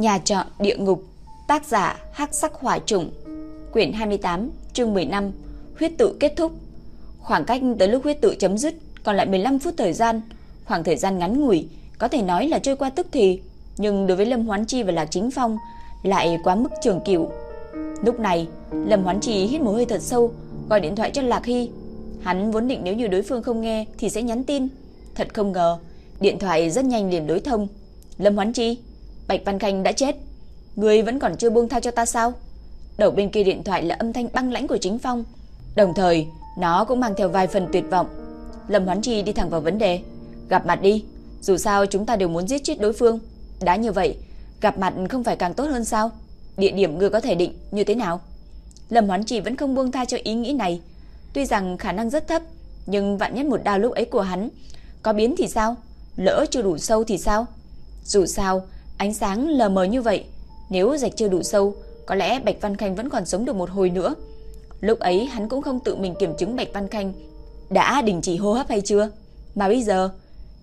Nhà trọ địa ngục, tác giả Hắc Sắc Hỏa Trùng, quyển 28, chương 15, huyết tự kết thúc. Khoảng cách tới lúc huyết tự chấm dứt còn lại 15 phút thời gian, khoảng thời gian ngắn ngủi, có thể nói là trôi qua tức thì, nhưng đối với Lâm Hoán Chi và Lạc Chính Phong lại quá mức trường cửu. Lúc này, Lâm Hoán Chi hít một hơi thật sâu, gọi điện thoại cho Lạc Hy. Hắn vốn định nếu như đối phương không nghe thì sẽ nhắn tin, thật không ngờ, điện thoại rất nhanh liền đối thông. Lâm Hoán Chi, Bạch Văn Khanh đã chết. Người vẫn còn chưa buông tha cho ta sao? Đầu bên kia điện thoại là âm thanh băng lãnh của Chính Phong. Đồng thời, nó cũng mang theo vài phần tuyệt vọng. Lâm Hoán Chi đi thẳng vào vấn đề. Gặp mặt đi, dù sao chúng ta đều muốn giết chết đối phương. Đã như vậy, gặp mặt không phải càng tốt hơn sao? Địa điểm người có thể định như thế nào? Lâm Hoán Chi vẫn không buông tha cho ý nghĩ này. Tuy rằng khả năng rất thấp, nhưng vạn nhất một đao lúc ấy của hắn có biến thì sao? Lỡ chưa đủ sâu thì sao? Dù sao, ánh sáng lờ mờ như vậy, nếu rạch chưa đủ sâu, có lẽ Bạch Văn Khanh vẫn còn sống được một hồi nữa. Lúc ấy hắn cũng không tự mình kiểm chứng Bạch Văn Khanh đã đình chỉ hô hấp hay chưa. Mà bây giờ,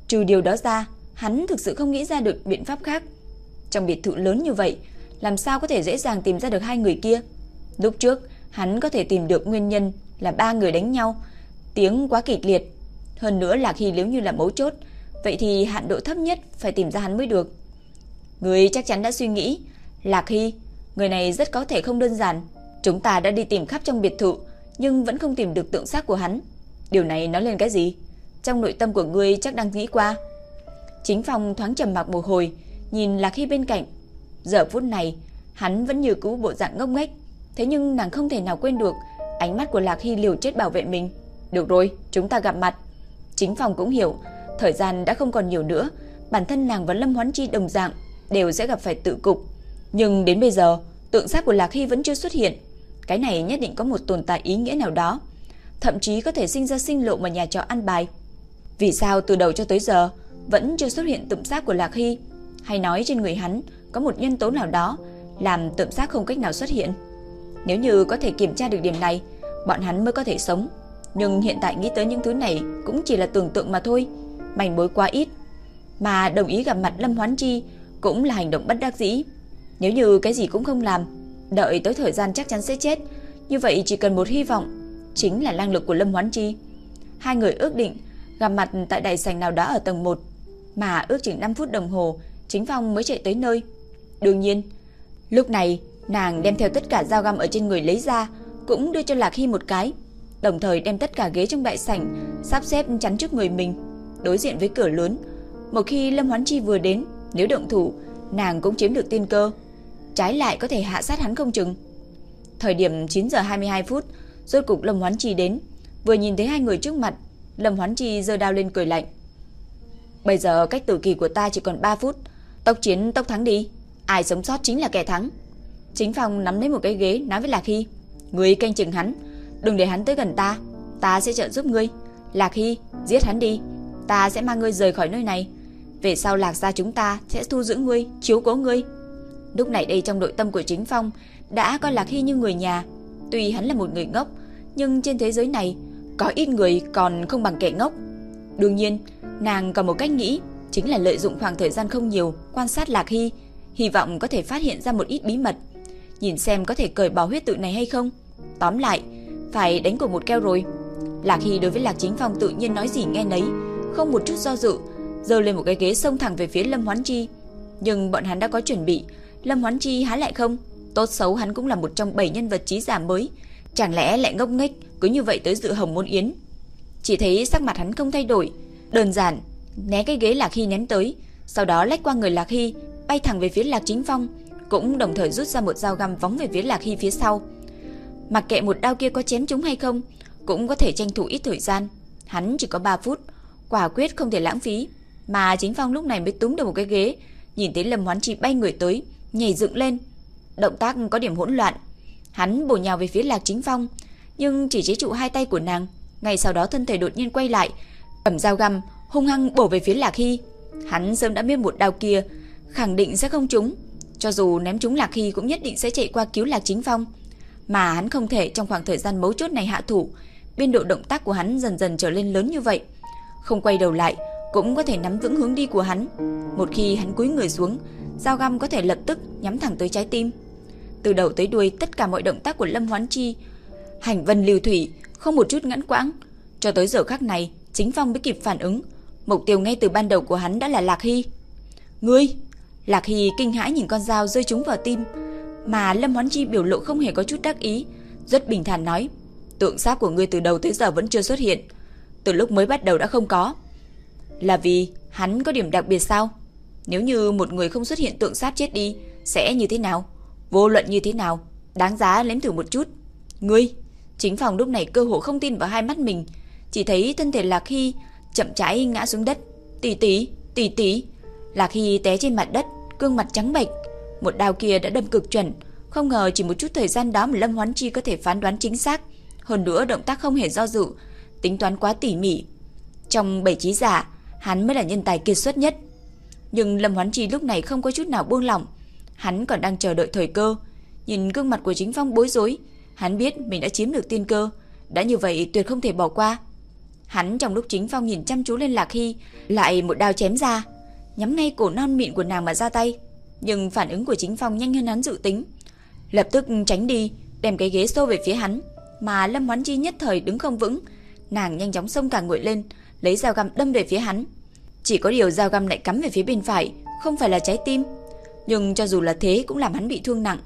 trừ điều đó ra, hắn thực sự không nghĩ ra được biện pháp khác. Trong biệt thự lớn như vậy, làm sao có thể dễ dàng tìm ra được hai người kia? Lúc trước, hắn có thể tìm được nguyên nhân là ba người đánh nhau, tiếng quá kịch liệt. Hơn nữa là khi nếu như là mấu chốt, vậy thì hạn độ thấp nhất phải tìm ra hắn mới được. Người chắc chắn đã suy nghĩ, Lạc Hy, người này rất có thể không đơn giản. Chúng ta đã đi tìm khắp trong biệt thự, nhưng vẫn không tìm được tượng xác của hắn. Điều này nói lên cái gì? Trong nội tâm của ngươi chắc đang nghĩ qua. Chính phòng thoáng trầm mặc một hồi, nhìn Lạc Hy bên cạnh. Giờ phút này, hắn vẫn như cũ bộ dạng ngốc nghếch, thế nhưng nàng không thể nào quên được ánh mắt của Lạc Hy liều chết bảo vệ mình. Được rồi, chúng ta gặp mặt. Chính phòng cũng hiểu, thời gian đã không còn nhiều nữa, bản thân nàng và Lâm Hoán Chi đồng dạng đều sẽ gặp phải tự cục. Nhưng đến bây giờ, tượng xác của Lạc Hy vẫn chưa xuất hiện. Cái này nhất định có một tồn tại ý nghĩa nào đó thậm chí có thể sinh ra sinh lộ mà nhà trọ ăn bài. Vì sao từ đầu cho tới giờ vẫn chưa xuất hiện tượng xác của Lạc Hy, hay nói trên người hắn có một nhân tố nào đó làm tượng xác không cách nào xuất hiện? Nếu như có thể kiểm tra được điểm này, bọn hắn mới có thể sống. Nhưng hiện tại nghĩ tới những thứ này cũng chỉ là tưởng tượng mà thôi, mảnh bối quá ít. Mà đồng ý gặp mặt Lâm Hoán Chi cũng là hành động bất đắc dĩ. Nếu như cái gì cũng không làm, đợi tới thời gian chắc chắn sẽ chết, như vậy chỉ cần một hy vọng chính là năng lực của Lâm Hoán Chi. Hai người ước định gặp mặt tại đại sảnh nào đó ở tầng 1, mà ước chừng 5 phút đồng hồ, Chính Phong mới chạy tới nơi. Đương nhiên, lúc này nàng đem theo tất cả dao găm ở trên người lấy ra, cũng đưa cho Lạc Hy một cái, đồng thời đem tất cả ghế trong đại sảnh sắp xếp chắn trước người mình, đối diện với cửa lớn. Một khi Lâm Hoán Chi vừa đến, nếu động thủ, nàng cũng chiếm được tiên cơ, trái lại có thể hạ sát hắn không chừng. Thời điểm 9 giờ 22 phút, Rốt cục Lâm Hoán Chi đến, vừa nhìn thấy hai người trước mặt, Lâm Hoán Chi giơ đao lên cười lạnh. Bây giờ cách tử kỳ của ta chỉ còn 3 phút, tốc chiến tốc thắng đi, ai sống sót chính là kẻ thắng. Chính phòng nắm lấy một cái ghế nói với Lạc Hy, người canh chừng hắn, đừng để hắn tới gần ta, ta sẽ trợ giúp ngươi. Lạc Hy, giết hắn đi, ta sẽ mang ngươi rời khỏi nơi này. Về sau Lạc gia chúng ta sẽ thu giữ ngươi, chiếu cố ngươi. Lúc này đây trong nội tâm của Chính Phong đã coi Lạc Hy như người nhà, Tuy hắn là một người ngốc, nhưng trên thế giới này có ít người còn không bằng kẻ ngốc. Đương nhiên, nàng còn một cách nghĩ, chính là lợi dụng khoảng thời gian không nhiều quan sát Lạc Hy, hy vọng có thể phát hiện ra một ít bí mật, nhìn xem có thể cởi bỏ huyết tự này hay không. Tóm lại, phải đánh của một keo rồi. Lạc Hy đối với Lạc Chính Phong tự nhiên nói gì nghe nấy, không một chút do dự, giơ lên một cái ghế xông thẳng về phía Lâm Hoán Chi. Nhưng bọn hắn đã có chuẩn bị, Lâm Hoán Chi há lại không? Tốt xấu hắn cũng là một trong bảy nhân vật trí giả mới, chẳng lẽ lại ngốc nghếch cứ như vậy tới dự hồng môn yến. Chỉ thấy sắc mặt hắn không thay đổi, đơn giản, né cái ghế Lạc Hy ném tới, sau đó lách qua người Lạc Hy, bay thẳng về phía Lạc Chính Phong, cũng đồng thời rút ra một dao găm vóng về phía Lạc Hy phía sau. Mặc kệ một đao kia có chém chúng hay không, cũng có thể tranh thủ ít thời gian. Hắn chỉ có 3 phút, quả quyết không thể lãng phí. Mà Chính Phong lúc này mới túng được một cái ghế, nhìn thấy Lâm Hoán Chi bay người tới, nhảy dựng lên, Động tác có điểm hỗn loạn. Hắn bổ nhào về phía Lạc Chính Phong, nhưng chỉ chế trụ hai tay của nàng. Ngay sau đó thân thể đột nhiên quay lại, cầm dao găm hung hăng bổ về phía Lạc Hi. Hắn sớm đã biết một đao kia khẳng định sẽ không trúng, cho dù ném trúng Lạc Hi cũng nhất định sẽ chạy qua cứu Lạc Chính Phong. Mà hắn không thể trong khoảng thời gian mấu chốt này hạ thủ, biên độ động tác của hắn dần dần trở lên lớn như vậy. Không quay đầu lại, cũng có thể nắm vững hướng đi của hắn. Một khi hắn cúi người xuống, dao găm có thể lập tức nhắm thẳng tới trái tim. Từ đầu tới đuôi tất cả mọi động tác của Lâm Hoán Chi, hành vân lưu thủy, không một chút ngắn quãng. Cho tới giờ khắc này, Chính Phong mới kịp phản ứng, mục tiêu ngay từ ban đầu của hắn đã là Lạc Hy. "Ngươi?" Lạc Hy kinh hãi nhìn con dao rơi trúng vào tim, mà Lâm Hoán Chi biểu lộ không hề có chút đắc ý, rất bình thản nói: "Tượng sáp của ngươi từ đầu tới giờ vẫn chưa xuất hiện, từ lúc mới bắt đầu đã không có." Là vì hắn có điểm đặc biệt sao? Nếu như một người không xuất hiện tượng sát chết đi, sẽ như thế nào? Vô luận như thế nào, đáng giá lếm thử một chút. Ngươi, chính phòng lúc này cơ hội không tin vào hai mắt mình, chỉ thấy thân thể Lạc Hy chậm trái ngã xuống đất. Tỷ tỷ, tỷ tỷ. Lạc Hy té trên mặt đất, gương mặt trắng bệch. Một đao kia đã đâm cực chuẩn, không ngờ chỉ một chút thời gian đó mà Lâm Hoán Chi có thể phán đoán chính xác. Hơn nữa động tác không hề do dự, tính toán quá tỉ mỉ. Trong bảy trí giả, hắn mới là nhân tài kiệt xuất nhất. Nhưng Lâm Hoán Chi lúc này không có chút nào buông lỏng, hắn còn đang chờ đợi thời cơ. Nhìn gương mặt của Chính Phong bối rối, hắn biết mình đã chiếm được tiên cơ, đã như vậy tuyệt không thể bỏ qua. Hắn trong lúc Chính Phong nhìn chăm chú lên Lạc Hy, lại một đao chém ra, nhắm ngay cổ non mịn của nàng mà ra tay. Nhưng phản ứng của Chính Phong nhanh hơn hắn dự tính, lập tức tránh đi, đem cái ghế xô về phía hắn, mà Lâm Hoán Chi nhất thời đứng không vững, nàng nhanh chóng xông cả người lên, lấy dao găm đâm về phía hắn. Chỉ có điều dao găm lại cắm về phía bên phải, không phải là trái tim. Nhưng cho dù là thế cũng làm hắn bị thương nặng.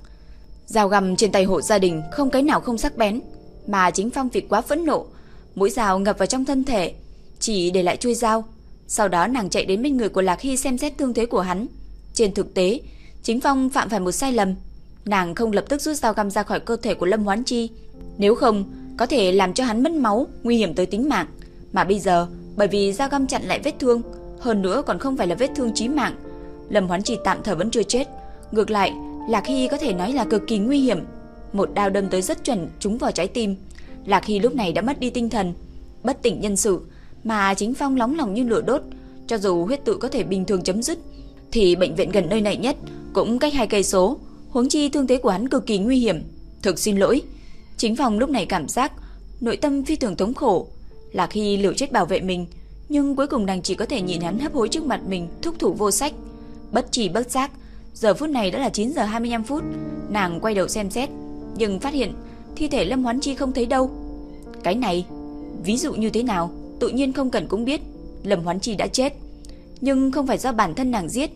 Dao găm trên tay hộ gia đình không cái nào không sắc bén, mà chính Phong vì quá phẫn nộ, mũi dao ngập vào trong thân thể, chỉ để lại chui dao. Sau đó nàng chạy đến bên người của Lạc Hy xem xét thương thế của hắn. Trên thực tế, chính Phong phạm phải một sai lầm. Nàng không lập tức rút dao găm ra khỏi cơ thể của Lâm Hoán Chi. Nếu không, có thể làm cho hắn mất máu, nguy hiểm tới tính mạng. Mà bây giờ, bởi vì dao găm chặn lại vết thương, hơn nữa còn không phải là vết thương chí mạng. Lâm Hoán Chỉ tạm thời vẫn chưa chết, ngược lại, Lạc Hy có thể nói là cực kỳ nguy hiểm. Một đao đâm tới rất chuẩn trúng vào trái tim. Lạc Hy lúc này đã mất đi tinh thần, bất tỉnh nhân sự, mà chính phong nóng lòng như lửa đốt, cho dù huyết tự có thể bình thường chấm dứt, thì bệnh viện gần nơi này nhất cũng cách hai cây số, huống chi thương thế của hắn cực kỳ nguy hiểm. Thực xin lỗi. Chính phòng lúc này cảm giác nội tâm phi thường thống khổ, Lạc Hy liều chết bảo vệ mình, nhưng cuối cùng nàng chỉ có thể nhìn hắn hấp hối trước mặt mình, thúc thủ vô sách. Bất chỉ bất giác, giờ phút này đã là 9 giờ 25 phút, nàng quay đầu xem xét, nhưng phát hiện thi thể Lâm Hoán Chi không thấy đâu. Cái này, ví dụ như thế nào, tự nhiên không cần cũng biết, Lâm Hoán Chi đã chết, nhưng không phải do bản thân nàng giết,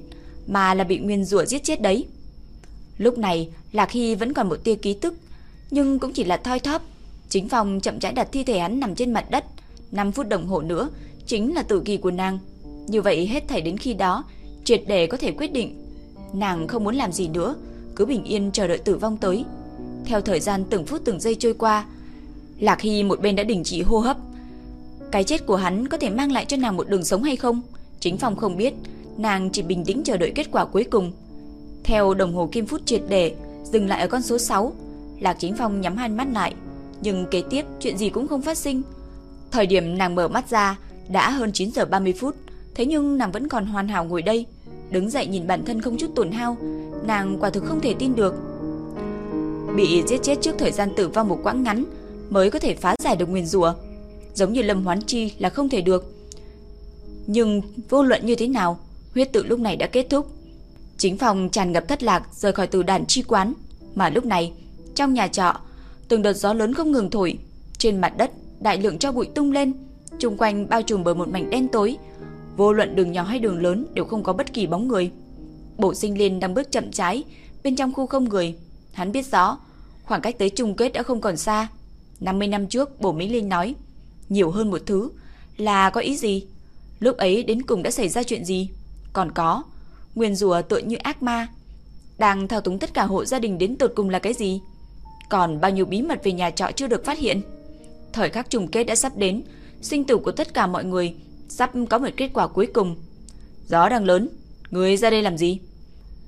mà là bị nguyên rủa giết chết đấy. Lúc này, Lạc Hy vẫn còn một tia ký tức, nhưng cũng chỉ là thoi thóp. Chính phòng chậm rãi đặt thi thể hắn nằm trên mặt đất, 5 phút đồng hồ nữa chính là tử kỳ của nàng. Như vậy hết thảy đến khi đó, triệt để có thể quyết định. Nàng không muốn làm gì nữa, cứ bình yên chờ đợi tử vong tới. Theo thời gian từng phút từng giây trôi qua, Lạc Hy một bên đã đình chỉ hô hấp. Cái chết của hắn có thể mang lại cho nàng một đường sống hay không? Chính phòng không biết, nàng chỉ bình tĩnh chờ đợi kết quả cuối cùng. Theo đồng hồ kim phút triệt để, dừng lại ở con số 6, Lạc Chính Phong nhắm hai mắt lại, nhưng kế tiếp chuyện gì cũng không phát sinh. Thời điểm nàng mở mắt ra đã hơn 9 giờ 30 phút, thế nhưng nàng vẫn còn hoàn hảo ngồi đây, đứng dậy nhìn bản thân không chút tổn hao, nàng quả thực không thể tin được. Bị giết chết trước thời gian tử vong một quãng ngắn mới có thể phá giải được nguyên rủa, giống như Lâm Hoán Chi là không thể được. Nhưng vô luận như thế nào, huyết tự lúc này đã kết thúc. Chính phòng tràn ngập thất lạc rời khỏi từ đàn chi quán, mà lúc này, trong nhà trọ, từng đợt gió lớn không ngừng thổi, trên mặt đất đại lượng cho bụi tung lên, xung quanh bao trùm bởi một mảnh đen tối. Vô luận đường nhỏ hay đường lớn đều không có bất kỳ bóng người. Bộ Sinh Liên đang bước chậm trái bên trong khu không người. Hắn biết rõ, khoảng cách tới chung kết đã không còn xa. 50 năm trước, Bổ Mỹ Linh nói, nhiều hơn một thứ là có ý gì? Lúc ấy đến cùng đã xảy ra chuyện gì? Còn có, nguyên rùa tựa như ác ma, đang thao túng tất cả hộ gia đình đến tột cùng là cái gì? Còn bao nhiêu bí mật về nhà trọ chưa được phát hiện? Thời khắc trùng kết đã sắp đến, sinh tử của tất cả mọi người sắp có một kết quả cuối cùng. Gió đang lớn, người ra đây làm gì?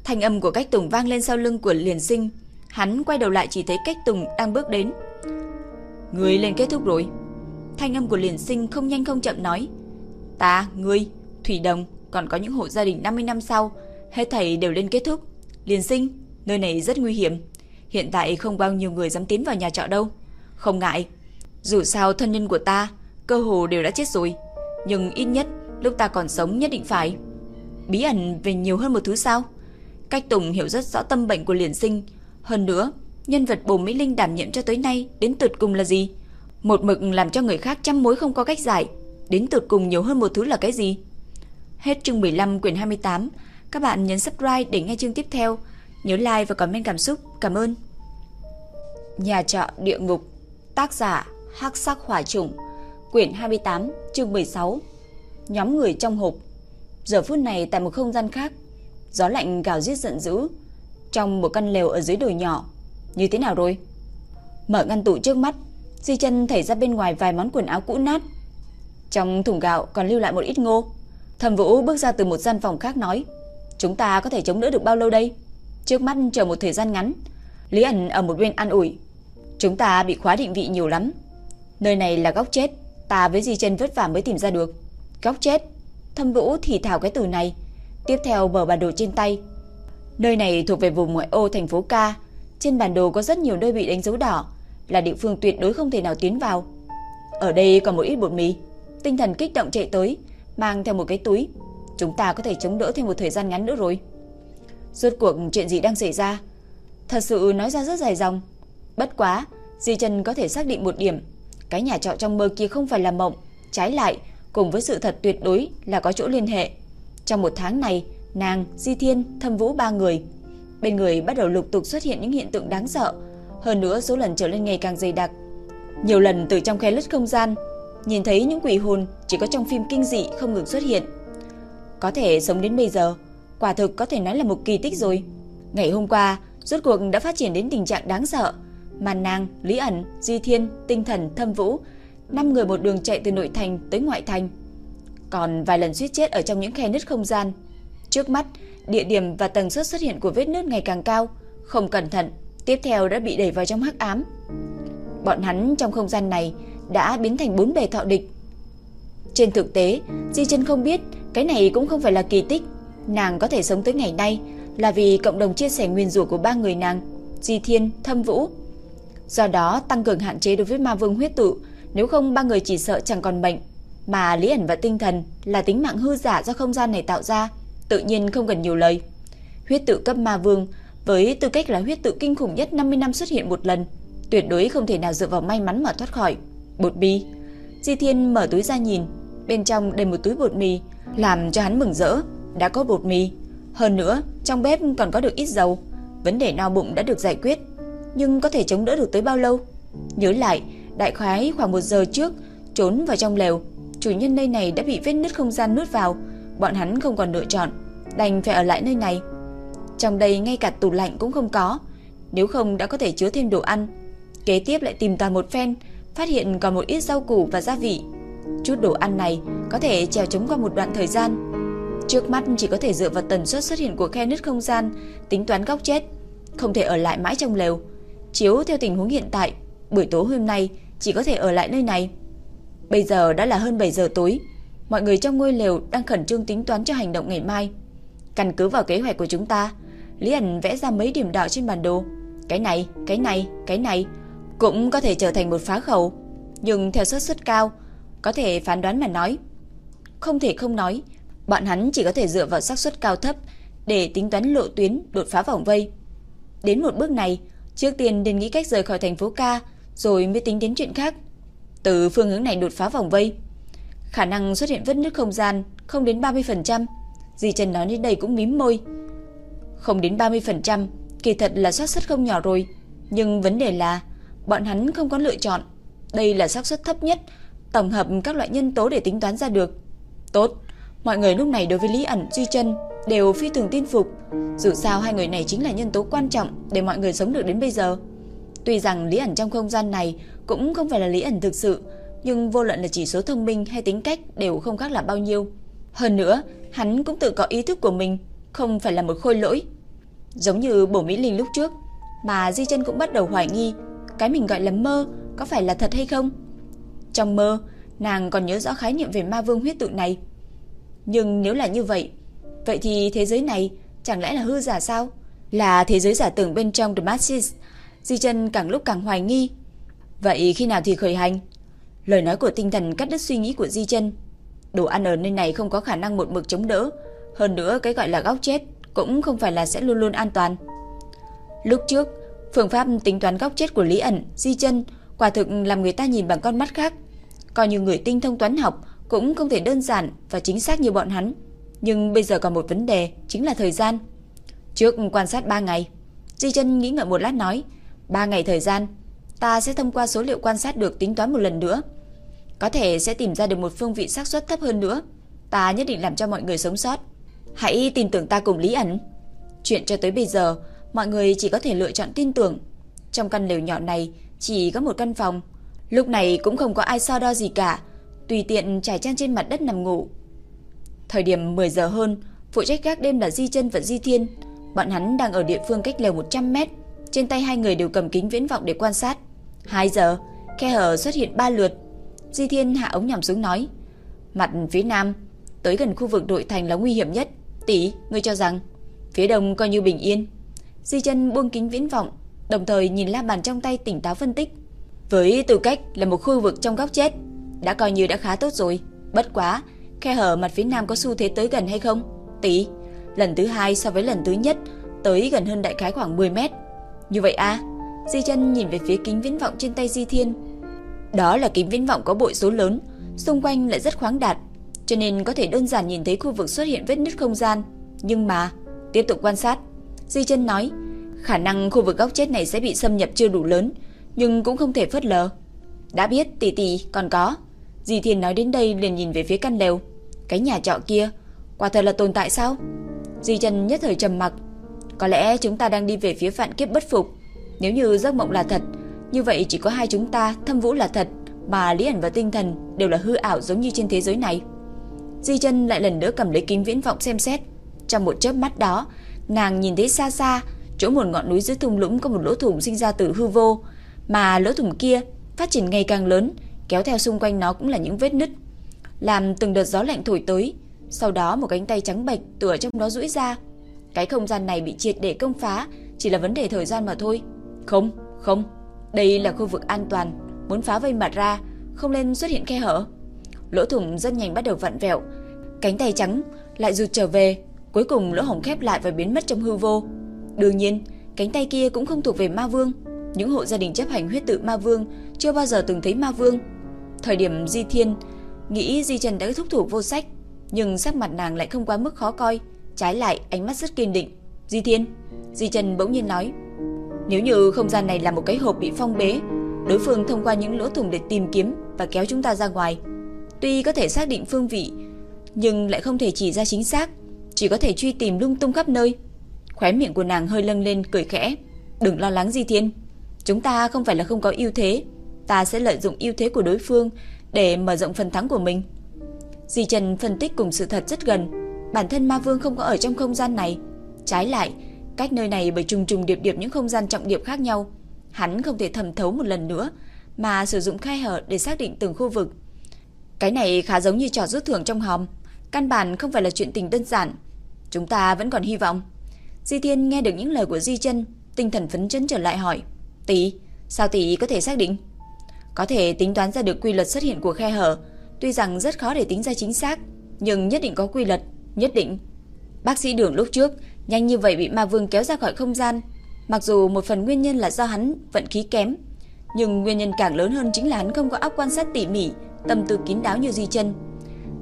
Thanh âm của Cách Tùng vang lên sau lưng của Liền Sinh, hắn quay đầu lại chỉ thấy Cách Tùng đang bước đến. Người lên kết thúc rồi. Thanh âm của Liền Sinh không nhanh không chậm nói, "Ta, ngươi, Thủy Đồng, còn có những hộ gia đình 50 năm sau, hết thảy đều lên kết thúc. Liền Sinh, nơi này rất nguy hiểm, hiện tại không bao nhiêu người dám tiến vào nhà trọ đâu. Không ngại, dù sao thân nhân của ta cơ hồ đều đã chết rồi, nhưng ít nhất lúc ta còn sống nhất định phải. Bí ẩn về nhiều hơn một thứ sao? Cách Tùng hiểu rất rõ tâm bệnh của liền sinh. Hơn nữa, nhân vật bồ Mỹ Linh đảm nhiệm cho tới nay đến tuyệt cùng là gì? Một mực làm cho người khác trăm mối không có cách giải. Đến tuyệt cùng nhiều hơn một thứ là cái gì? Hết chương 15 quyển 28. Các bạn nhấn subscribe để nghe chương tiếp theo. Nhớ like và comment cảm xúc. Cảm ơn. Nhà trọ địa ngục Tác giả Hắc sắc hỏa chủng, Quyển 28 chương 16 Nhóm người trong hộp. Giờ phút này tại một không gian khác Gió lạnh gào giết giận dữ Trong một căn lều ở dưới đồi nhỏ. Như thế nào rồi? Mở ngăn tủ trước mắt Di chân thảy ra bên ngoài vài món quần áo cũ nát. Trong thùng gạo còn lưu lại một ít ngô. Thẩm Vũ bước ra từ một gian phòng khác nói Chúng ta có thể chống đỡ được bao lâu đây? Trước mắt chờ một thời gian ngắn Lý ẩn ở một bên an ủi Chúng ta bị khóa định vị nhiều lắm. Nơi này là góc chết. Ta với Di chân vất vả mới tìm ra được. Góc chết. Thâm Vũ thì thảo cái từ này. Tiếp theo bờ bản đồ trên tay. Nơi này thuộc về vùng ngoại ô thành phố Ca Trên bản đồ có rất nhiều nơi bị đánh dấu đỏ, Là địa phương tuyệt đối không thể nào tiến vào. Ở đây còn một ít bột mì. Tinh thần kích động chạy tới, Mang theo một cái túi. Chúng ta có thể chống đỡ thêm một thời gian ngắn nữa rồi. Rốt cuộc chuyện gì đang xảy ra? Thật sự nói ra rất dài dòng. Bất quá, Di Trần có thể xác định một điểm. Cái nhà trọ trong mơ kia không phải là mộng. Trái lại cùng với sự thật tuyệt đối là có chỗ liên hệ. Trong một tháng này Nàng, Di Thiên, Thâm Vũ ba người Bên người bắt đầu lục tục xuất hiện những hiện tượng đáng sợ. Hơn nữa số lần trở lên ngày càng dày đặc. Nhiều lần từ trong khe lứt không gian Nhìn thấy những quỷ hồn Chỉ có trong phim kinh dị không ngừng xuất hiện. Có thể sống đến bây giờ Quả thực có thể nói là một kỳ tích rồi. Ngày hôm qua Rốt cuộc đã phát triển đến tình trạng đáng sợ. Màn nàng, Lý ẩn, Di Thiên, Tinh Thần, Thâm Vũ, năm người một đường chạy từ nội thành tới ngoại thành. Còn vài lần suýt chết ở trong những khe nứt không gian. Trước mắt, địa điểm và tần suất xuất hiện của vết nứt ngày càng cao, không cẩn thận, tiếp theo đã bị đẩy vào trong hắc ám. Bọn hắn trong không gian này đã biến thành bốn bề thọ địch. Trên thực tế, Di Chân không biết, cái này cũng không phải là kỳ tích. Nàng có thể sống tới ngày nay là vì cộng đồng chia sẻ nguyên rủa của ba người nàng, Di Thiên, Thâm Vũ Do đó tăng cường hạn chế đối với ma vương huyết tự, nếu không ba người chỉ sợ chẳng còn bệnh. Mà lý ẩn và tinh thần là tính mạng hư giả do không gian này tạo ra, tự nhiên không cần nhiều lời. Huyết tự cấp ma vương với tư cách là huyết tự kinh khủng nhất 50 năm xuất hiện một lần, tuyệt đối không thể nào dựa vào may mắn mà thoát khỏi. Bột bi. Di Thiên mở túi ra nhìn, bên trong đầy một túi bột mì, làm cho hắn mừng rỡ, đã có bột mì. Hơn nữa, trong bếp còn có được ít dầu, vấn đề no bụng đã được giải quyết nhưng có thể chống đỡ được tới bao lâu? Nhớ lại, đại khái khoảng một giờ trước, trốn vào trong lều, chủ nhân nơi này đã bị vết nứt không gian nuốt vào, bọn hắn không còn lựa chọn, đành phải ở lại nơi này. Trong đây ngay cả tủ lạnh cũng không có, nếu không đã có thể chứa thêm đồ ăn. Kế tiếp lại tìm toàn một phen, phát hiện còn một ít rau củ và gia vị. Chút đồ ăn này có thể trèo chống qua một đoạn thời gian. Trước mắt chỉ có thể dựa vào tần suất xuất hiện của khe nứt không gian, tính toán góc chết, không thể ở lại mãi trong lều. Chiếu theo tình huống hiện tại, buổi tối hôm nay chỉ có thể ở lại nơi này. Bây giờ đã là hơn 7 giờ tối, mọi người trong ngôi lều đang khẩn trương tính toán cho hành động ngày mai. Căn cứ vào kế hoạch của chúng ta, Lý ẩn vẽ ra mấy điểm đỏ trên bản đồ. Cái này, cái này, cái này cũng có thể trở thành một phá khẩu, nhưng theo xác suất cao, có thể phán đoán mà nói. Không thể không nói, bọn hắn chỉ có thể dựa vào xác suất cao thấp để tính toán lộ tuyến đột phá vòng vây. Đến một bước này, Trước tiên nên nghĩ cách rời khỏi thành phố ca, rồi mới tính đến chuyện khác. Từ phương hướng này đột phá vòng vây, khả năng xuất hiện vết nứt không gian không đến 30%. Dì Trần nói đến đây cũng mím môi. Không đến 30%, kỳ thật là xác suất không nhỏ rồi, nhưng vấn đề là bọn hắn không có lựa chọn. Đây là xác suất thấp nhất, tổng hợp các loại nhân tố để tính toán ra được. Tốt, mọi người lúc này đối với Lý ẩn Duy Chân đều phi thường tin phục. Dù sao hai người này chính là nhân tố quan trọng để mọi người sống được đến bây giờ. Tuy rằng Lý ẩn trong không gian này cũng không phải là Lý ẩn thực sự, nhưng vô luận là chỉ số thông minh hay tính cách đều không khác là bao nhiêu. Hơn nữa, hắn cũng tự có ý thức của mình, không phải là một khôi lỗi. Giống như bổ Mỹ Linh lúc trước, mà Di chân cũng bắt đầu hoài nghi, cái mình gọi là mơ có phải là thật hay không? Trong mơ, nàng còn nhớ rõ khái niệm về ma vương huyết tự này. Nhưng nếu là như vậy, Vậy thì thế giới này chẳng lẽ là hư giả sao? Là thế giới giả tưởng bên trong The Matrix. Di chân càng lúc càng hoài nghi. Vậy khi nào thì khởi hành? Lời nói của tinh thần cắt đứt suy nghĩ của Di chân. Đồ ăn ở nơi này không có khả năng một mực chống đỡ, hơn nữa cái gọi là góc chết cũng không phải là sẽ luôn luôn an toàn. Lúc trước, phương pháp tính toán góc chết của Lý ẩn, Di chân quả thực làm người ta nhìn bằng con mắt khác. Coi như người tinh thông toán học cũng không thể đơn giản và chính xác như bọn hắn. Nhưng bây giờ còn một vấn đề, chính là thời gian. Trước quan sát 3 ngày, Di chân nghĩ ngợi một lát nói, 3 ngày thời gian, ta sẽ thông qua số liệu quan sát được tính toán một lần nữa. Có thể sẽ tìm ra được một phương vị xác suất thấp hơn nữa. Ta nhất định làm cho mọi người sống sót. Hãy tin tưởng ta cùng Lý ẩn. Chuyện cho tới bây giờ, mọi người chỉ có thể lựa chọn tin tưởng. Trong căn lều nhỏ này chỉ có một căn phòng, lúc này cũng không có ai so đo gì cả, tùy tiện trải trang trên mặt đất nằm ngủ. Thời điểm 10 giờ hơn, phụ trách gác đêm là Di Chân và Di Thiên. Bọn hắn đang ở địa phương cách lều 100 mét, trên tay hai người đều cầm kính viễn vọng để quan sát. 2 giờ, khe hở xuất hiện ba lượt. Di Thiên hạ ống nhòm xuống nói, mặt phía nam, tới gần khu vực đội thành là nguy hiểm nhất. Tỷ, ngươi cho rằng phía đông coi như bình yên. Di chân buông kính viễn vọng, đồng thời nhìn la bàn trong tay tỉnh táo phân tích. Với tư cách là một khu vực trong góc chết, đã coi như đã khá tốt rồi. Bất quá, khe hở mặt phía nam có xu thế tới gần hay không? Tỷ, lần thứ hai so với lần thứ nhất, tới gần hơn đại khái khoảng 10 mét. Như vậy a à? Di chân nhìn về phía kính viễn vọng trên tay Di Thiên. Đó là kính viễn vọng có bội số lớn, xung quanh lại rất khoáng đạt, cho nên có thể đơn giản nhìn thấy khu vực xuất hiện vết nứt không gian. Nhưng mà, tiếp tục quan sát, Di chân nói, khả năng khu vực góc chết này sẽ bị xâm nhập chưa đủ lớn, nhưng cũng không thể phớt lờ. Đã biết tỷ tỷ còn có. Di Thiên nói đến đây liền nhìn về phía căn lều. Cái nhà trọ kia, quả thật là tồn tại sao? Di Trần nhất thời trầm mặc. Có lẽ chúng ta đang đi về phía vạn kiếp bất phục. Nếu như giấc mộng là thật, như vậy chỉ có hai chúng ta, thâm vũ là thật, mà lý ẩn và tinh thần đều là hư ảo giống như trên thế giới này. Di chân lại lần nữa cầm lấy kính viễn vọng xem xét. Trong một chớp mắt đó, nàng nhìn thấy xa xa, chỗ một ngọn núi dưới thung lũng có một lỗ thủng sinh ra từ hư vô, mà lỗ thủng kia phát triển ngày càng lớn, kéo theo xung quanh nó cũng là những vết nứt, làm từng đợt gió lạnh thổi tới. Sau đó một cánh tay trắng bệch tựa trong đó duỗi ra. Cái không gian này bị triệt để công phá, chỉ là vấn đề thời gian mà thôi. Không, không, đây là khu vực an toàn, muốn phá vây mặt ra, không nên xuất hiện khe hở. Lỗ thủng rất nhanh bắt đầu vặn vẹo, cánh tay trắng lại rụt trở về, cuối cùng lỗ hổng khép lại và biến mất trong hư vô. Đương nhiên, cánh tay kia cũng không thuộc về Ma Vương, những hộ gia đình chấp hành huyết tự Ma Vương chưa bao giờ từng thấy Ma Vương. Thời điểm Di Thiên nghĩ Di Trần đã thúc thủ vô sách, nhưng sắc mặt nàng lại không quá mức khó coi, trái lại ánh mắt rất kiên định. Di Thiên, Di Trần bỗng nhiên nói, nếu như không gian này là một cái hộp bị phong bế, đối phương thông qua những lỗ thủng để tìm kiếm và kéo chúng ta ra ngoài. Tuy có thể xác định phương vị, nhưng lại không thể chỉ ra chính xác, chỉ có thể truy tìm lung tung khắp nơi. Khóe miệng của nàng hơi lâng lên cười khẽ, "Đừng lo lắng Di Thiên, chúng ta không phải là không có ưu thế, ta sẽ lợi dụng ưu thế của đối phương để mở rộng phần thắng của mình." Di Trần phân tích cùng sự thật rất gần, bản thân Ma Vương không có ở trong không gian này, trái lại, cách nơi này bởi trùng trùng điệp điệp những không gian trọng điểm khác nhau, hắn không thể thẩm thấu một lần nữa mà sử dụng khai hở để xác định từng khu vực. Cái này khá giống như trò rút thưởng trong hòm, căn bản không phải là chuyện tình đơn giản. Chúng ta vẫn còn hy vọng. Di Thiên nghe được những lời của Di Chân, tinh thần phấn chấn trở lại hỏi: "Tỷ, sao tỷ có thể xác định?" Có thể tính toán ra được quy luật xuất hiện của khe hở, tuy rằng rất khó để tính ra chính xác, nhưng nhất định có quy luật, nhất định. Bác sĩ Đường lúc trước nhanh như vậy bị Ma Vương kéo ra khỏi không gian, mặc dù một phần nguyên nhân là do hắn vận khí kém, nhưng nguyên nhân càng lớn hơn chính là hắn không có óc quan sát tỉ mỉ, tâm tư kín đáo như Di Chân.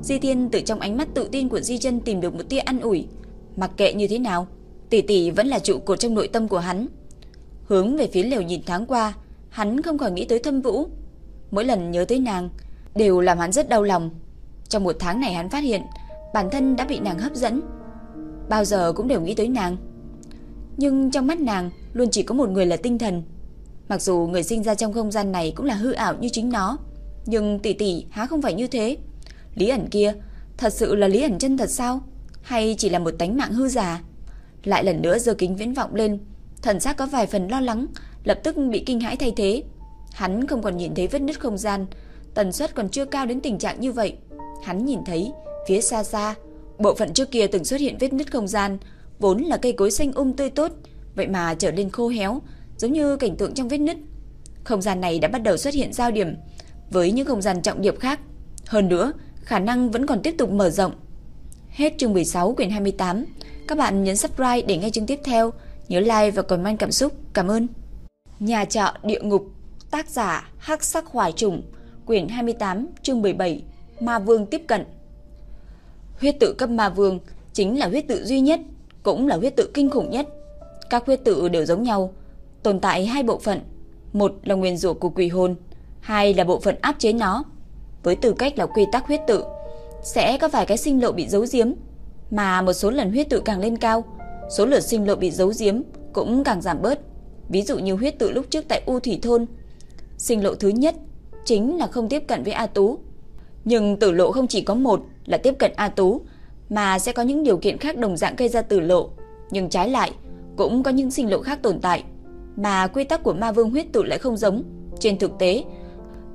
Di Thiên từ trong ánh mắt tự tin của Di Chân tìm được một tia an ủi, mặc kệ như thế nào, tỷ tỷ vẫn là trụ cột trong nội tâm của hắn. Hướng về phía lều nhìn tháng qua, hắn không còn nghĩ tới Thâm Vũ. Mỗi lần nhớ tới nàng, đều làm hắn rất đau lòng. Trong một tháng này hắn phát hiện, bản thân đã bị nàng hấp dẫn. Bao giờ cũng đều nghĩ tới nàng. Nhưng trong mắt nàng luôn chỉ có một người là tinh thần. Mặc dù người sinh ra trong không gian này cũng là hư ảo như chính nó, nhưng tỷ tỷ há không phải như thế. Lý ẩn kia, thật sự là lý ẩn chân thật sao? Hay chỉ là một tánh mạng hư giả? Lại lần nữa giơ kính viễn vọng lên, thần sắc có vài phần lo lắng, lập tức bị kinh hãi thay thế. Hắn không còn nhìn thấy vết nứt không gian, tần suất còn chưa cao đến tình trạng như vậy. Hắn nhìn thấy, phía xa xa, bộ phận trước kia từng xuất hiện vết nứt không gian, vốn là cây cối xanh um tươi tốt, vậy mà trở nên khô héo, giống như cảnh tượng trong vết nứt. Không gian này đã bắt đầu xuất hiện giao điểm với những không gian trọng điểm khác. Hơn nữa, khả năng vẫn còn tiếp tục mở rộng. Hết chương 16 quyển 28. Các bạn nhấn subscribe để nghe chương tiếp theo. Nhớ like và comment cảm xúc. Cảm ơn. Nhà trọ địa ngục, tác giả Hắc Sắc Hoài Trùng, quyển 28, chương 17. Ma Vương tiếp cận. Huyết tự cấp Ma Vương chính là huyết tự duy nhất, cũng là huyết tự kinh khủng nhất. Các huyết tự đều giống nhau, tồn tại hai bộ phận, một là nguyên rủa của quỷ hồn, hai là bộ phận áp chế nó. Với tư cách là quy tắc huyết tự, sẽ có vài cái sinh lộ bị giấu giếm, mà một số lần huyết tự càng lên cao, số lượt sinh lộ bị giấu giếm cũng càng giảm bớt. Ví dụ như huyết tự lúc trước tại U Thủy Thôn, sinh lộ thứ nhất chính là không tiếp cận với A Tú. Nhưng tử lộ không chỉ có một là tiếp cận A Tú, mà sẽ có những điều kiện khác đồng dạng gây ra tử lộ. Nhưng trái lại, cũng có những sinh lộ khác tồn tại, mà quy tắc của ma vương huyết tự lại không giống. Trên thực tế,